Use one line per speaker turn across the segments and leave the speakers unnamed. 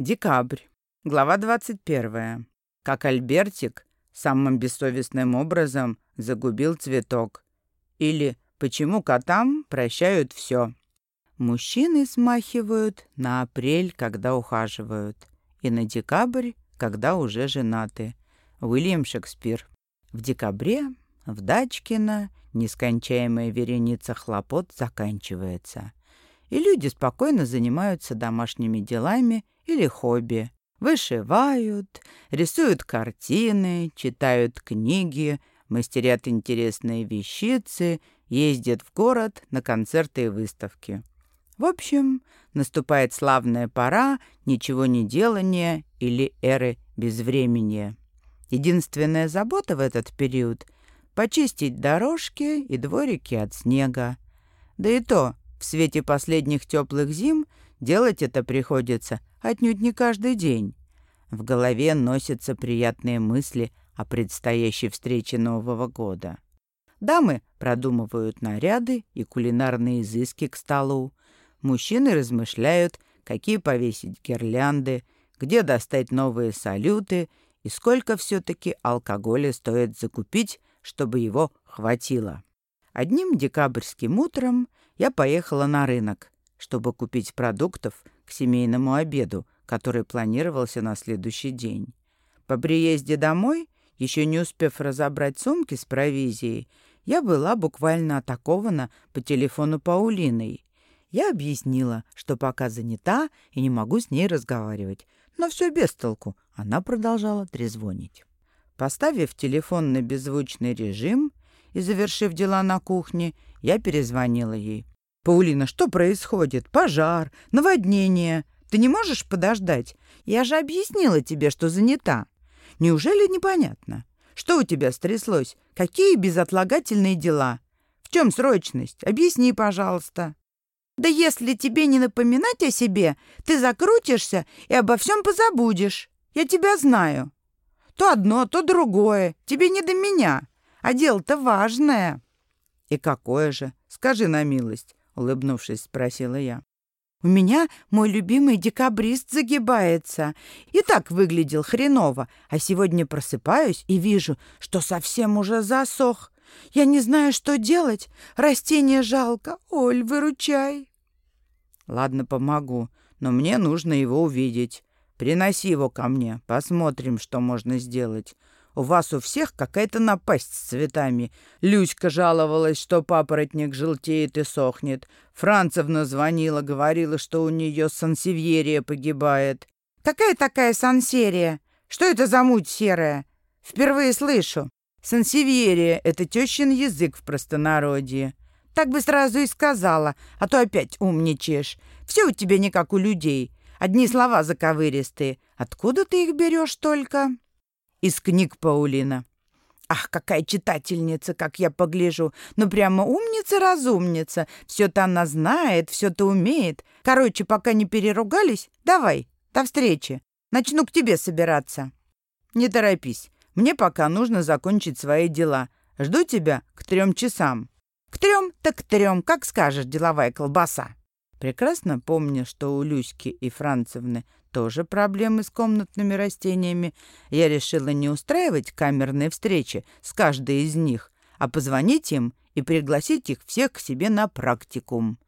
Декабрь. Глава 21. Как Альбертик самым бессовестным образом загубил цветок. Или почему котам прощают все. Мужчины смахивают на апрель, когда ухаживают, и на декабрь, когда уже женаты. Уильям Шекспир. В декабре в Дачкино нескончаемая вереница хлопот заканчивается, и люди спокойно занимаются домашними делами или хобби. Вышивают, рисуют картины, читают книги, мастерят интересные вещицы, ездят в город на концерты и выставки. В общем, наступает славная пора ничего не делания или эры безвременья. Единственная забота в этот период — почистить дорожки и дворики от снега. Да и то, в свете последних теплых зим делать это приходится отнюдь не каждый день. В голове носятся приятные мысли о предстоящей встрече Нового года. Дамы продумывают наряды и кулинарные изыски к столу. Мужчины размышляют, какие повесить гирлянды, где достать новые салюты и сколько все-таки алкоголя стоит закупить, чтобы его хватило. Одним декабрьским утром я поехала на рынок, чтобы купить продуктов к семейному обеду, который планировался на следующий день. По приезде домой, еще не успев разобрать сумки с провизией, я была буквально атакована по телефону Паулиной. Я объяснила, что пока занята и не могу с ней разговаривать, но все без толку. Она продолжала трезвонить. Поставив телефон на беззвучный режим и завершив дела на кухне, я перезвонила ей. «Паулина, что происходит? Пожар, наводнение. Ты не можешь подождать? Я же объяснила тебе, что занята. Неужели непонятно? Что у тебя стряслось? Какие безотлагательные дела? В чем срочность? Объясни, пожалуйста». «Да если тебе не напоминать о себе, ты закрутишься и обо всем позабудешь. Я тебя знаю. То одно, то другое. Тебе не до меня. А дело-то важное». «И какое же? Скажи на милость», — улыбнувшись, спросила я. «У меня мой любимый декабрист загибается. И так выглядел хреново, а сегодня просыпаюсь и вижу, что совсем уже засох. Я не знаю, что делать. Растение жалко. Оль, выручай». «Ладно, помогу, но мне нужно его увидеть. Приноси его ко мне, посмотрим, что можно сделать. У вас у всех какая-то напасть с цветами. Люська жаловалась, что папоротник желтеет и сохнет. Францевна звонила, говорила, что у нее сансевьерия погибает.
Какая такая сансерия? Что это за муть серая? Впервые слышу.
Сансевьерия — это тещин язык в простонародье.
Так бы сразу и сказала, а то опять умничаешь. Все у тебя не как у людей. Одни слова заковыристые. Откуда ты их берешь только?»
Из книг Паулина.
Ах, какая читательница, как я погляжу. Ну, прямо умница-разумница. Все-то она знает, все-то умеет. Короче, пока не переругались, давай, до встречи. Начну к тебе собираться.
Не торопись. Мне пока нужно закончить свои дела. Жду тебя к трем часам.
К трем, так к трем, как скажешь, деловая колбаса.
Прекрасно помню, что у Люськи и Францевны тоже проблемы с комнатными растениями, я решила не устраивать камерные встречи с каждой из них, а позвонить им и пригласить их всех к себе на практикум.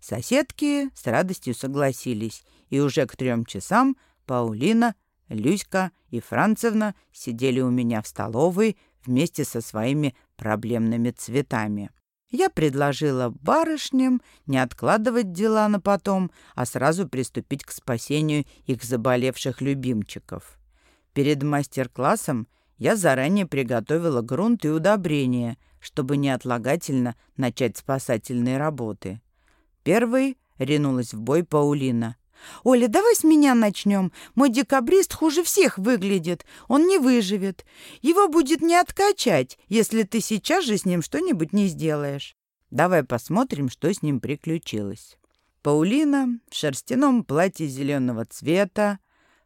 Соседки с радостью согласились, и уже к трем часам Паулина, Люська и Францевна сидели у меня в столовой вместе со своими проблемными цветами. Я предложила барышням не откладывать дела на потом, а сразу приступить к спасению их заболевших любимчиков. Перед мастер-классом я заранее приготовила грунт и удобрения, чтобы неотлагательно начать спасательные работы. Первой ринулась в бой Паулина.
«Оля, давай с меня начнем. Мой декабрист хуже всех выглядит. Он не выживет. Его будет не откачать, если ты сейчас же с ним что-нибудь не сделаешь.
Давай посмотрим, что с ним приключилось». Паулина в шерстяном платье зеленого цвета,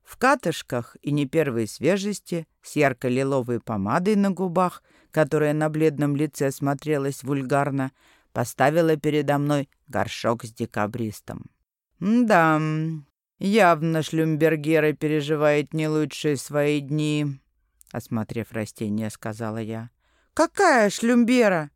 в катышках и не первой свежести, с ярко-лиловой помадой на губах, которая на бледном лице смотрелась вульгарно, поставила передо мной горшок с декабристом. Да, Явно Шлюмбергера переживает не лучшие свои дни, осмотрев растение, сказала я.
Какая Шлюмбера?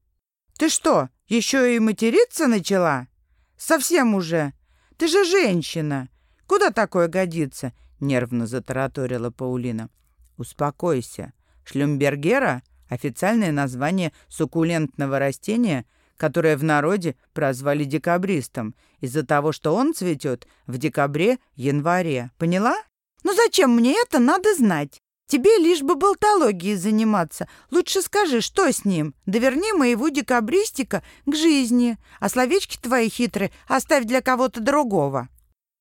Ты что, еще и материться начала? Совсем уже. Ты же женщина. Куда такое годится? Нервно затараторила Паулина.
Успокойся. Шлюмбергера — официальное название суккулентного растения — которое в народе прозвали декабристом, из-за того, что он цветет в декабре-январе. Поняла?
Ну зачем мне это надо знать? Тебе лишь бы болтологией заниматься. Лучше скажи, что с ним? Да верни моего декабристика к жизни, а словечки твои хитрые оставь для кого-то другого.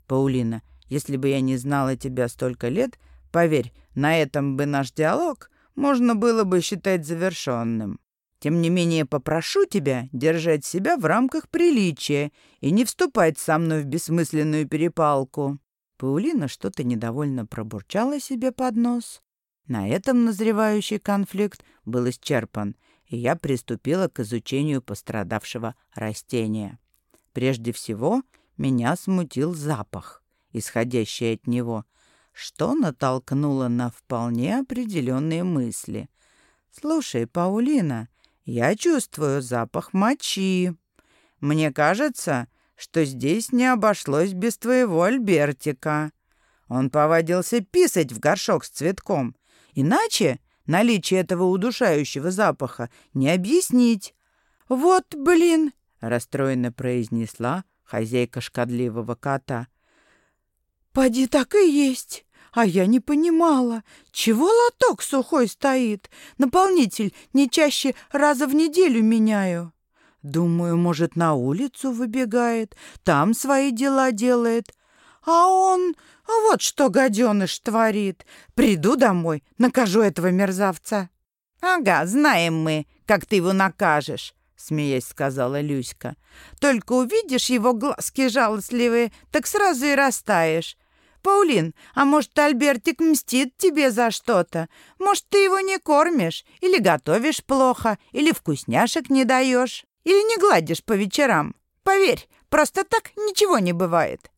Паулина, если бы я не знала тебя столько лет, поверь, на этом бы наш диалог можно было бы считать завершенным. Тем не менее, попрошу тебя держать себя в рамках приличия и не вступать со мной в бессмысленную перепалку». Паулина что-то недовольно пробурчала себе под нос. На этом назревающий конфликт был исчерпан, и я приступила к изучению пострадавшего растения. Прежде всего, меня смутил запах, исходящий от него, что натолкнуло на вполне определенные мысли. «Слушай, Паулина, я чувствую запах мочи. Мне кажется, что здесь не обошлось без твоего Альбертика. Он повадился писать в горшок с цветком. Иначе наличие этого удушающего запаха не объяснить. «Вот, блин!» — расстроенно произнесла хозяйка шкодливого кота. «Поди так и есть!» А я не понимала, чего лоток сухой стоит? Наполнитель не чаще раза в неделю меняю. Думаю, может, на улицу выбегает, там свои дела делает. А он вот что гаденыш творит. Приду домой, накажу этого мерзавца. Ага, знаем мы, как ты его накажешь. — смеясь сказала Люська. «Только увидишь его глазки жалостливые, так сразу и растаешь. Паулин, а может, Альбертик мстит тебе за что-то? Может, ты его не кормишь, или готовишь плохо, или вкусняшек не даешь, или не гладишь по вечерам? Поверь, просто так ничего не бывает.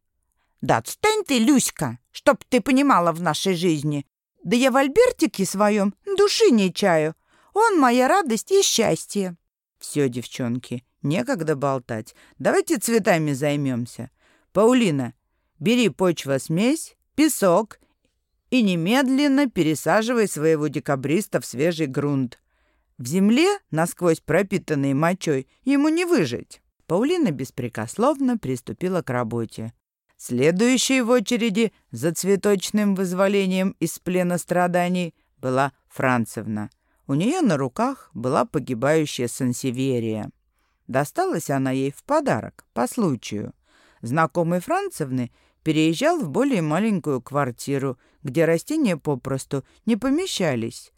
Да отстань ты, Люська, чтоб ты понимала в нашей жизни. Да я в Альбертике своем души не чаю. Он моя радость и счастье. Все, девчонки, некогда болтать. Давайте цветами займемся. Паулина, Бери почва-смесь, песок и немедленно пересаживай своего декабриста в свежий грунт. В земле, насквозь пропитанной мочой, ему не выжить. Паулина беспрекословно приступила к работе. Следующей в очереди за цветочным вызволением из плена страданий была Францевна. У нее на руках была погибающая сансеверия. Досталась она ей в подарок, по случаю. Знакомый Францевны переезжал в более маленькую квартиру, где растения попросту не помещались.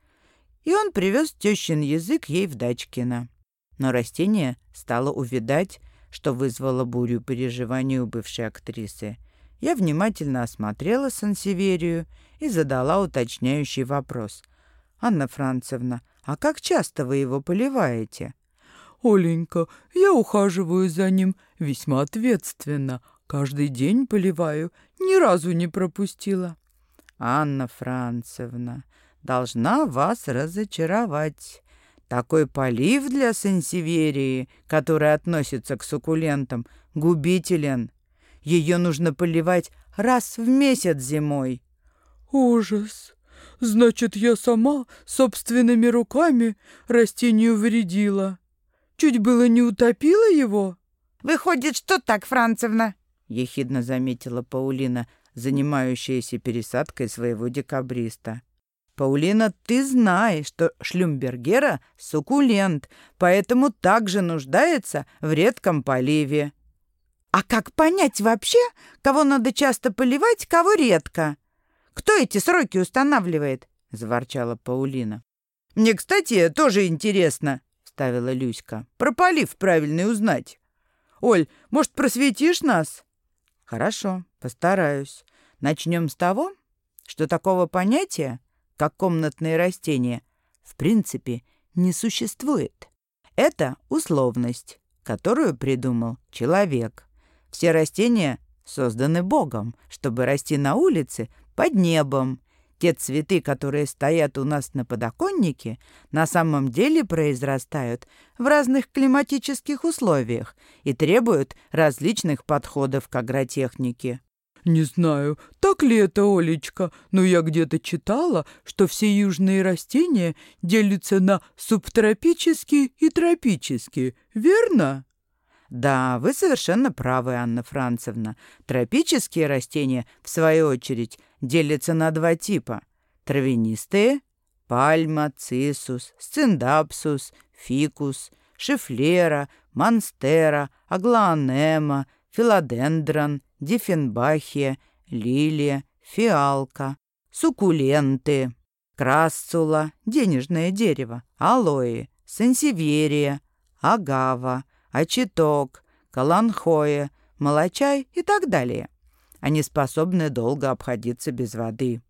И он привез тещин язык ей в Дачкино. Но растение стало увидать, что вызвало бурю переживаний у бывшей актрисы. Я внимательно осмотрела Сансеверию и задала уточняющий вопрос. «Анна Францевна, а как часто вы его поливаете?»
«Оленька, я ухаживаю за ним весьма ответственно, Каждый день поливаю, ни разу не пропустила.
Анна Францевна, должна вас разочаровать. Такой полив для сенсиверии, который относится к суккулентам, губителен. Ее нужно поливать раз в месяц зимой.
Ужас! Значит, я сама собственными руками растению вредила. Чуть было не утопила его?
Выходит, что так, Францевна?
Ехидно заметила Паулина, занимающаяся пересадкой своего декабриста. «Паулина, ты знаешь, что шлюмбергера — суккулент, поэтому также нуждается в редком поливе».
«А как понять вообще, кого надо часто поливать, кого редко? Кто эти сроки устанавливает?» — заворчала Паулина.
«Мне, кстати, тоже интересно», — вставила Люська. «Про полив правильный узнать. Оль, может, просветишь нас?» Хорошо, постараюсь. Начнем с того, что такого понятия, как комнатные растения, в принципе не существует. Это условность, которую придумал человек. Все растения
созданы Богом, чтобы расти на улице под небом. Те цветы, которые стоят у нас на подоконнике, на самом деле произрастают в разных климатических условиях и требуют различных подходов к агротехнике.
«Не знаю, так ли это, Олечка, но я где-то читала, что все южные растения делятся на субтропические и тропические, верно?»
Да, вы совершенно правы, Анна Францевна. Тропические растения, в свою очередь, делятся на два типа. Травянистые – пальма, цисус, сциндапсус, фикус, шифлера, монстера, аглоанема, филодендрон, диффенбахия, лилия, фиалка, суккуленты, красцула, денежное дерево, алоэ, сансеверия, агава, очиток, каланхоя, молочай и так далее. Они способны долго обходиться без воды.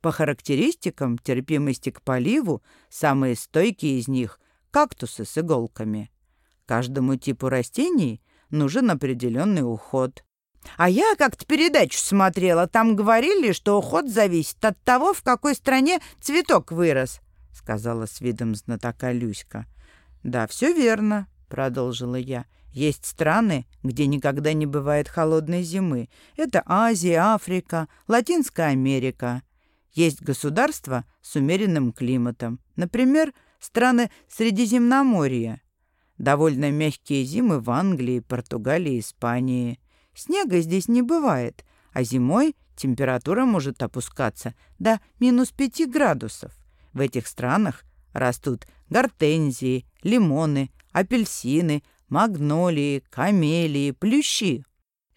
По характеристикам терпимости к поливу самые стойкие из них – кактусы с иголками. Каждому типу растений нужен определенный уход.
А я как-то передачу смотрела. Там говорили, что уход зависит от того, в какой стране цветок вырос, — сказала с видом знатока Люська.
Да, все верно, — продолжила я. Есть страны, где никогда не бывает холодной зимы. Это Азия, Африка, Латинская Америка. Есть государства с умеренным климатом. Например, страны Средиземноморья. Довольно мягкие зимы в Англии, Португалии, Испании. Снега здесь не бывает, а зимой температура может опускаться до минус 5 градусов. В этих странах растут гортензии, лимоны, апельсины, магнолии, камелии, плющи.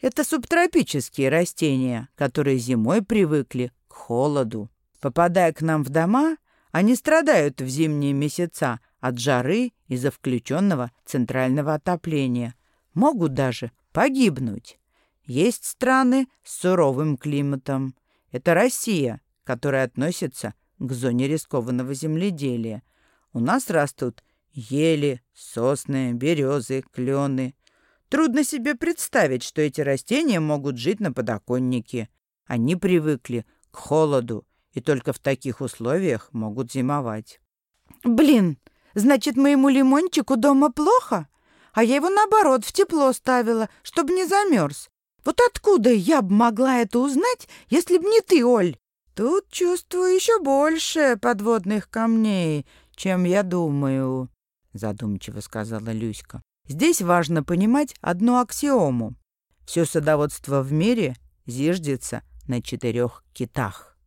Это субтропические растения, которые зимой привыкли к холоду. Попадая к нам в дома, они страдают в зимние месяца от жары из-за включенного центрального отопления. Могут даже погибнуть. Есть страны с суровым климатом. Это Россия, которая относится к зоне рискованного земледелия. У нас растут ели, сосны, березы, клены. Трудно себе представить, что эти растения могут жить на подоконнике. Они привыкли к холоду и только в таких условиях могут зимовать.
«Блин, значит, моему лимончику дома плохо? А я его, наоборот, в тепло ставила, чтобы не замерз. Вот откуда я бы могла это узнать, если б не ты, Оль?»
«Тут чувствую еще больше подводных камней, чем я думаю», — задумчиво сказала Люська. «Здесь важно понимать одну аксиому. Все садоводство в мире зиждется на четырех китах.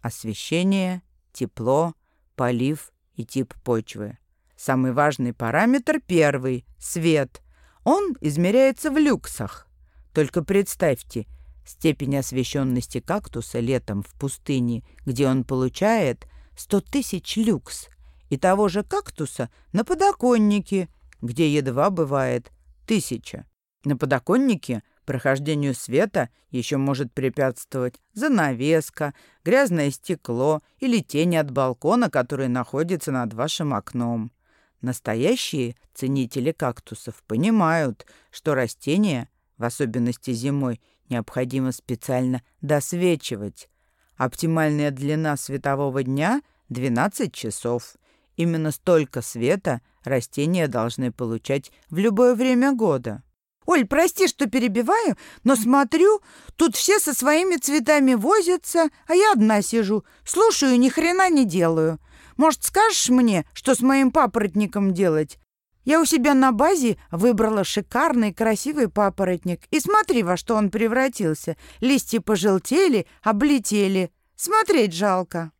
Освещение, тепло, полив и тип почвы. Самый важный параметр первый — свет. Он измеряется в люксах. Только представьте, степень освещенности кактуса летом в пустыне, где он получает 100 тысяч люкс, и того же кактуса на подоконнике, где едва бывает тысяча. На подоконнике прохождению света еще может препятствовать занавеска, грязное стекло или тень от балкона, который находится над вашим окном. Настоящие ценители кактусов понимают, что растения, в особенности зимой, необходимо специально досвечивать. Оптимальная длина светового дня — 12 часов. Именно столько света растения должны получать в любое время года.
«Оль, прости, что перебиваю, но смотрю, тут все со своими цветами возятся, а я одна сижу, слушаю, ни хрена не делаю. Может, скажешь мне, что с моим папоротником делать? Я у себя на базе выбрала шикарный красивый папоротник. И смотри, во что он превратился. Листья пожелтели, облетели. Смотреть жалко.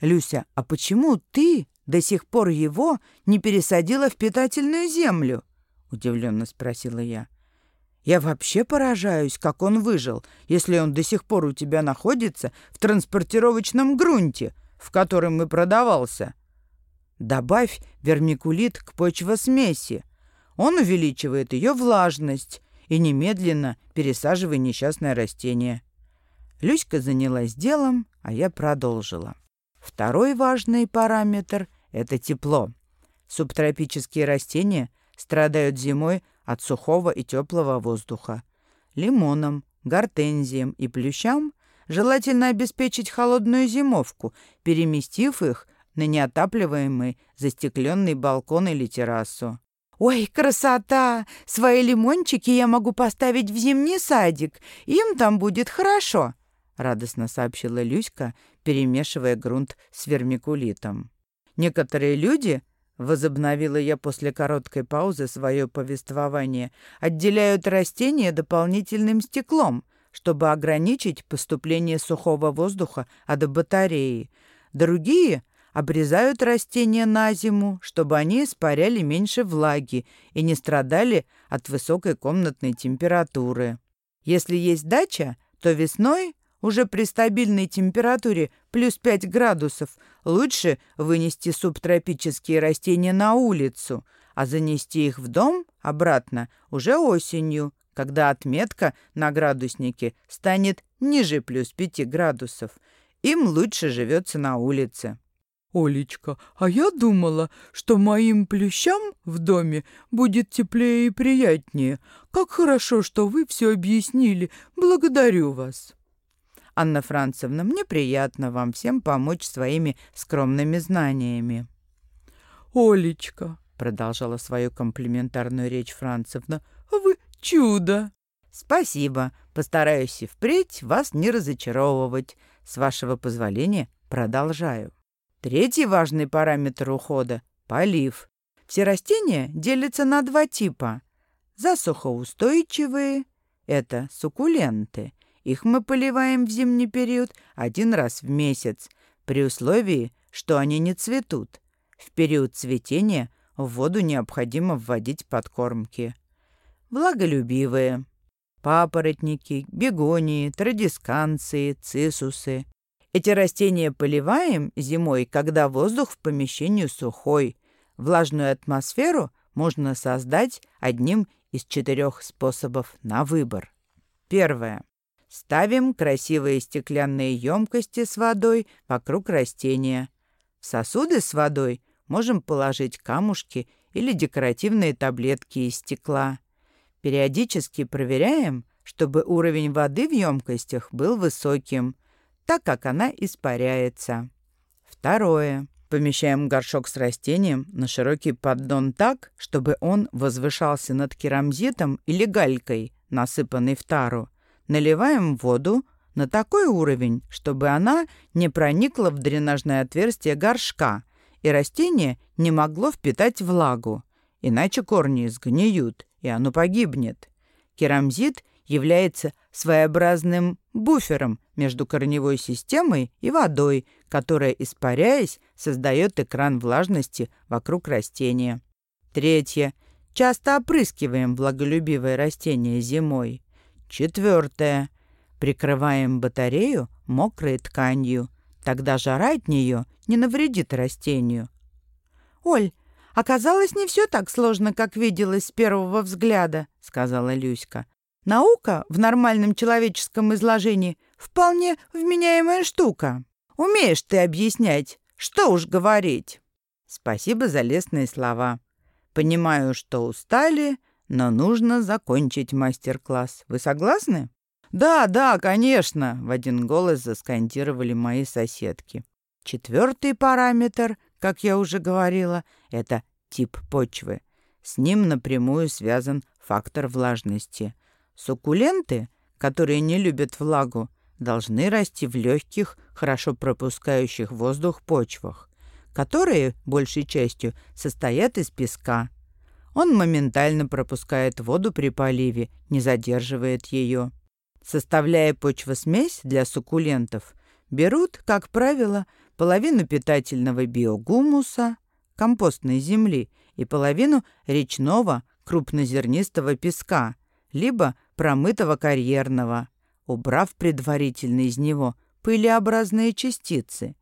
Люся, а почему ты до сих пор его не пересадила в питательную землю? Удивленно спросила я. Я вообще поражаюсь, как он выжил, если он до сих пор у тебя находится в транспортировочном грунте, в котором и продавался. Добавь вермикулит к почвосмеси. Он увеличивает ее влажность и немедленно пересаживай несчастное растение. Люська занялась делом, а я продолжила. Второй важный параметр — это тепло. Субтропические растения страдают зимой от сухого и теплого воздуха. Лимоном,
гортензиям и плющам желательно обеспечить холодную зимовку, переместив их на неотапливаемый застекленный балкон или террасу.
«Ой, красота! Свои лимончики я могу поставить в зимний садик. Им там будет хорошо!»
— радостно сообщила Люська, перемешивая грунт с вермикулитом. «Некоторые люди Возобновила я после короткой паузы свое повествование. Отделяют растения дополнительным стеклом, чтобы ограничить поступление сухого воздуха от батареи. Другие обрезают растения на зиму, чтобы они испаряли меньше влаги и не страдали от высокой комнатной температуры. Если есть дача, то весной уже при стабильной температуре плюс 5 градусов лучше вынести субтропические растения на улицу, а занести их в дом обратно уже осенью, когда отметка на градуснике станет ниже плюс 5 градусов. Им лучше живется на улице.
«Олечка, а я думала, что моим плющам в доме будет теплее и приятнее. Как хорошо, что вы все объяснили. Благодарю вас».
Анна Францевна, мне приятно вам всем помочь своими скромными знаниями».
«Олечка», —
продолжала свою комплиментарную речь Францевна, —
«вы чудо!»
«Спасибо. Постараюсь и впредь вас не разочаровывать. С вашего позволения продолжаю. Третий важный параметр ухода — полив. Все растения делятся на два типа. Засухоустойчивые — это суккуленты — их мы поливаем в зимний период один раз в месяц, при условии, что они не цветут. В период цветения в воду необходимо вводить подкормки. Влаголюбивые. Папоротники, бегонии, традисканции, цисусы. Эти растения поливаем зимой, когда воздух в помещении сухой. Влажную атмосферу можно создать одним из четырех способов на выбор. Первое. Ставим красивые стеклянные емкости с водой вокруг растения. В сосуды с водой можем положить камушки или декоративные таблетки из стекла. Периодически проверяем, чтобы уровень воды в емкостях был высоким, так как она испаряется. Второе. Помещаем горшок с растением на широкий поддон так, чтобы он возвышался над керамзитом или галькой, насыпанной в тару, Наливаем воду на такой уровень, чтобы она не проникла в дренажное отверстие горшка, и растение не могло впитать влагу, иначе корни сгниют, и оно погибнет. Керамзит является своеобразным буфером между корневой системой и водой, которая, испаряясь, создает экран влажности вокруг растения. Третье. Часто опрыскиваем влаголюбивое растение зимой. Четвертое. Прикрываем батарею мокрой тканью. Тогда жара от нее не навредит растению.
«Оль, оказалось, не все так сложно, как виделось с первого взгляда», — сказала Люська. «Наука в нормальном человеческом изложении вполне вменяемая штука. Умеешь ты объяснять, что уж говорить».
«Спасибо за лестные слова. Понимаю, что устали, но нужно закончить мастер-класс. Вы согласны? Да, да, конечно, в один голос заскандировали мои соседки. Четвертый параметр, как я уже говорила, это тип почвы. С ним напрямую связан фактор влажности. Суккуленты, которые не любят влагу, должны расти в легких, хорошо пропускающих воздух почвах, которые, большей частью, состоят из песка, он моментально пропускает воду при поливе, не задерживает ее. Составляя почвосмесь для суккулентов, берут, как правило, половину питательного биогумуса, компостной земли и половину речного крупнозернистого песка, либо промытого карьерного, убрав предварительно из него пылеобразные частицы.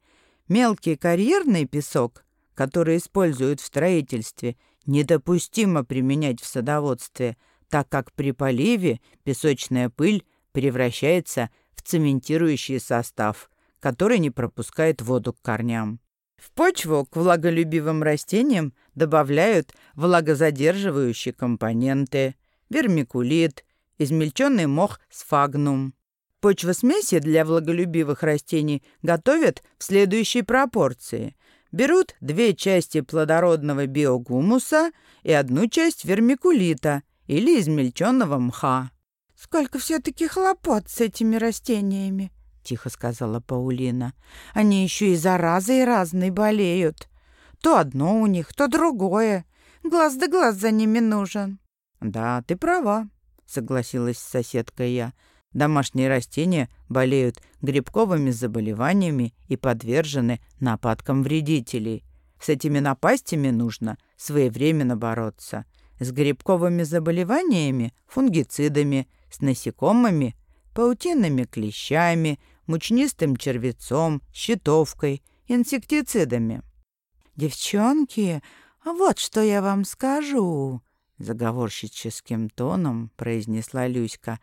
Мелкий карьерный песок, который используют в строительстве, недопустимо применять в садоводстве, так как при поливе песочная пыль превращается в цементирующий состав, который не пропускает воду к корням. В почву к влаголюбивым растениям добавляют влагозадерживающие компоненты, вермикулит, измельченный мох сфагнум. Почвосмеси для влаголюбивых растений готовят в следующей пропорции. Берут две части плодородного биогумуса и одну часть вермикулита или измельченного мха.
«Сколько все-таки хлопот с этими растениями!» — тихо сказала Паулина. «Они еще и заразой разной болеют. То одно у них, то другое. Глаз да глаз за ними нужен».
«Да, ты права», — согласилась соседка я. «Домашние растения болеют грибковыми заболеваниями и подвержены нападкам вредителей. С этими напастями нужно своевременно бороться. С грибковыми заболеваниями — фунгицидами, с насекомыми — паутинными клещами, мучнистым червецом, щитовкой, инсектицидами.
«Девчонки, вот что я вам скажу», заговорщическим тоном произнесла Люська.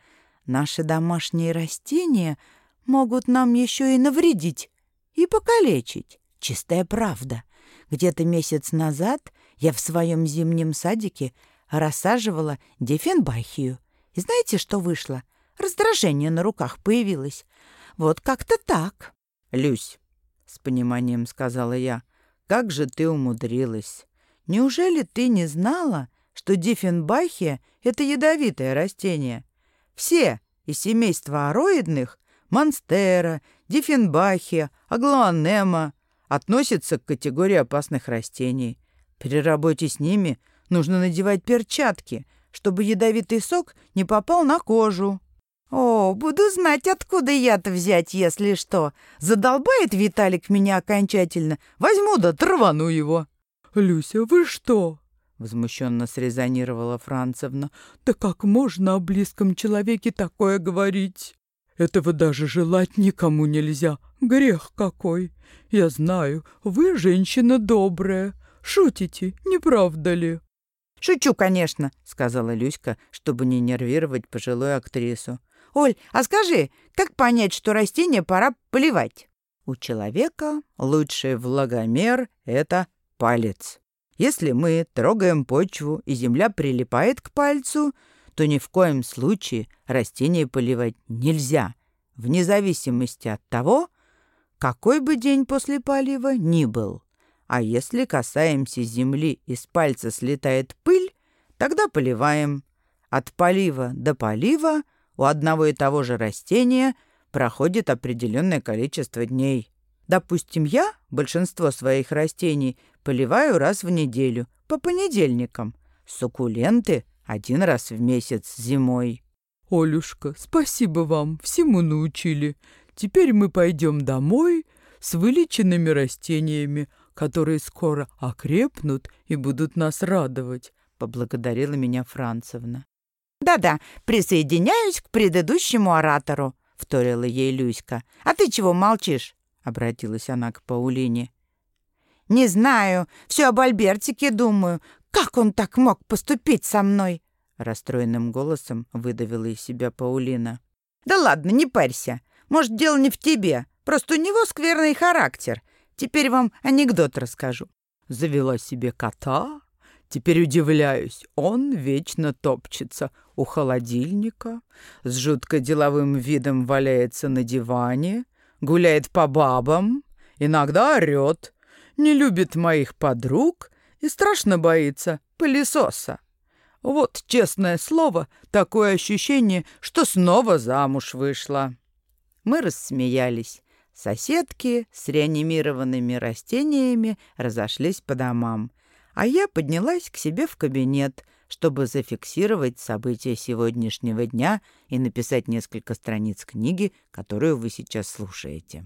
Наши домашние растения могут нам еще и навредить и покалечить. Чистая правда. Где-то месяц назад я в своем зимнем садике рассаживала дефенбахию. И знаете, что вышло? Раздражение на руках появилось. Вот как-то так.
«Люсь», — с пониманием сказала я, — «как же ты умудрилась? Неужели ты не знала, что диффенбахия — это ядовитое растение. Все из семейства ароидных — монстера, диффенбахия, аглоанема — относятся к категории опасных растений. При работе с ними нужно надевать перчатки, чтобы ядовитый сок не попал на кожу.
«О, буду знать, откуда яд взять, если что. Задолбает Виталик меня окончательно. Возьму да травану его».
«Люся, вы что?»
Возмущенно срезонировала Францевна.
«Да как можно о близком человеке такое говорить? Этого даже желать никому нельзя. Грех какой. Я знаю, вы женщина добрая. Шутите, не правда ли?»
«Шучу, конечно», — сказала Люська, чтобы не нервировать пожилую актрису.
«Оль, а скажи, как понять, что растение пора поливать?»
«У человека лучший влагомер — это палец». Если мы трогаем почву, и земля прилипает к пальцу, то ни в коем случае растение поливать нельзя, вне зависимости от того, какой бы день после полива ни был. А если касаемся земли и с пальца слетает пыль, тогда поливаем. От полива до полива у одного и того же растения проходит определенное количество дней. Допустим, я большинство своих растений поливаю раз в неделю, по понедельникам. Суккуленты один раз в месяц зимой.
«Олюшка, спасибо вам, всему научили. Теперь мы пойдем домой с вылеченными растениями, которые скоро окрепнут и будут нас радовать», — поблагодарила меня Францевна.
«Да-да, присоединяюсь к предыдущему оратору», — вторила ей Люська. «А ты чего молчишь?» — обратилась она к Паулине. «Не знаю, все об Альбертике думаю. Как он так мог поступить со мной?» Расстроенным голосом выдавила из себя Паулина. «Да ладно, не парься. Может, дело не в тебе. Просто у него скверный характер. Теперь вам анекдот расскажу».
Завела себе кота. Теперь удивляюсь, он вечно топчется у холодильника, с жутко деловым видом валяется на диване, гуляет по бабам, иногда орёт, не любит моих подруг и страшно боится пылесоса. Вот, честное слово, такое ощущение, что снова замуж вышла.
Мы рассмеялись. Соседки с реанимированными растениями разошлись по домам, а я поднялась к себе в кабинет, чтобы зафиксировать события сегодняшнего дня и написать несколько страниц книги, которую вы сейчас слушаете.